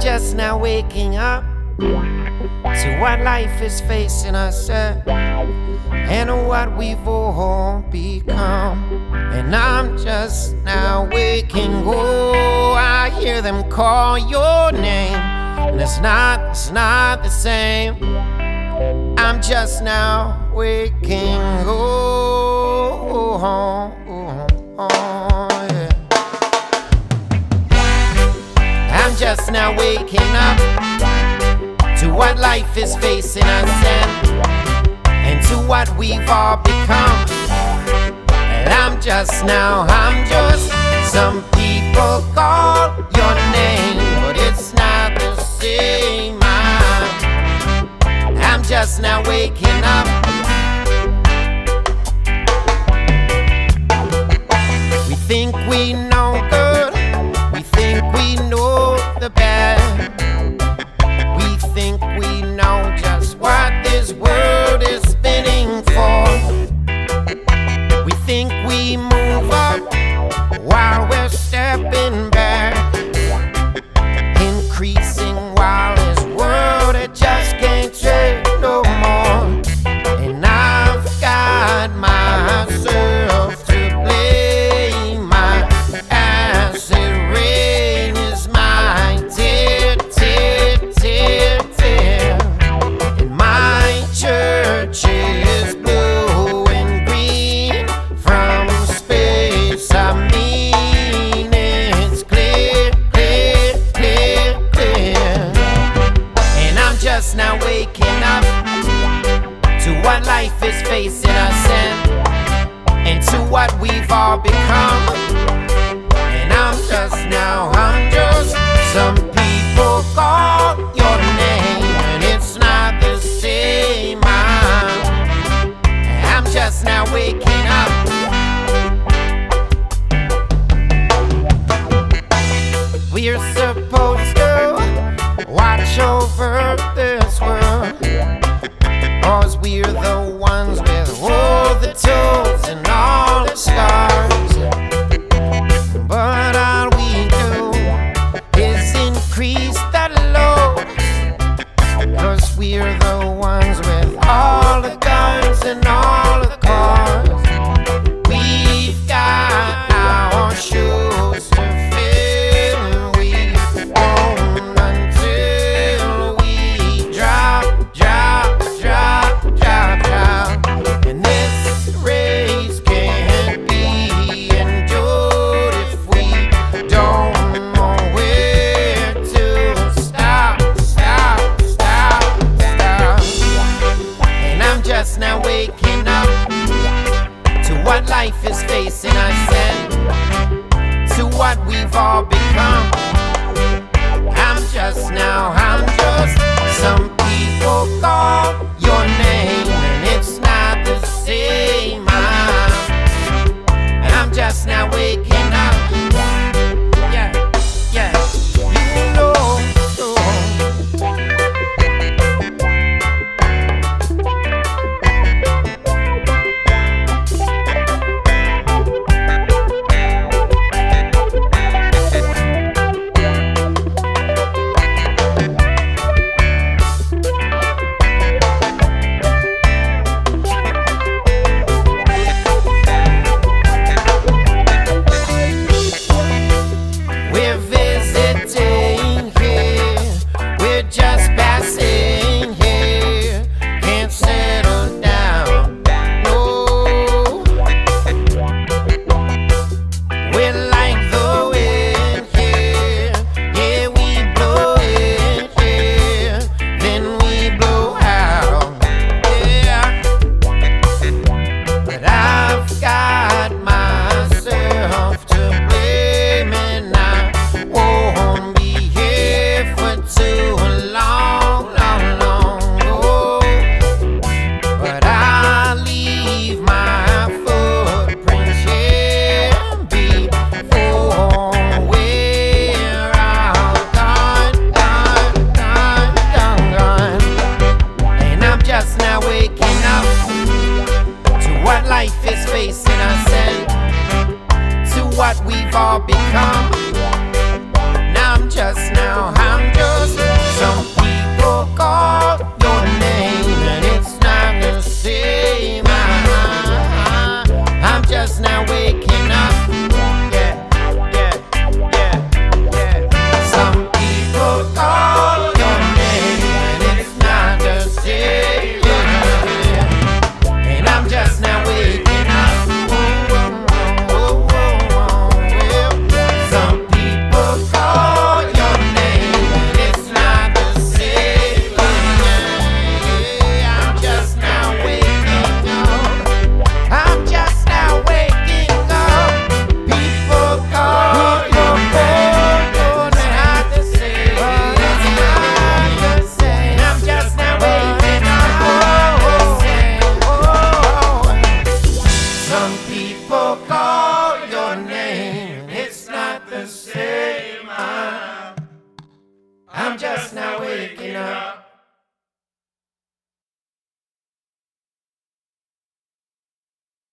Just now waking up to what life is facing us at and what we've all become. And I'm just now waking. Oh, I hear them call your name, and it's not, it's not the same. I'm just now waking. Waking up to what life is facing us and, and to what we've all become. And I'm just now, I'm just some people call your name, but it's not the same. I'm, I'm just now waking up. We think we know good, we think we know the bad. We think we know just what this world is spinning for. We think we move we've all become. And I'm just now, just Just now.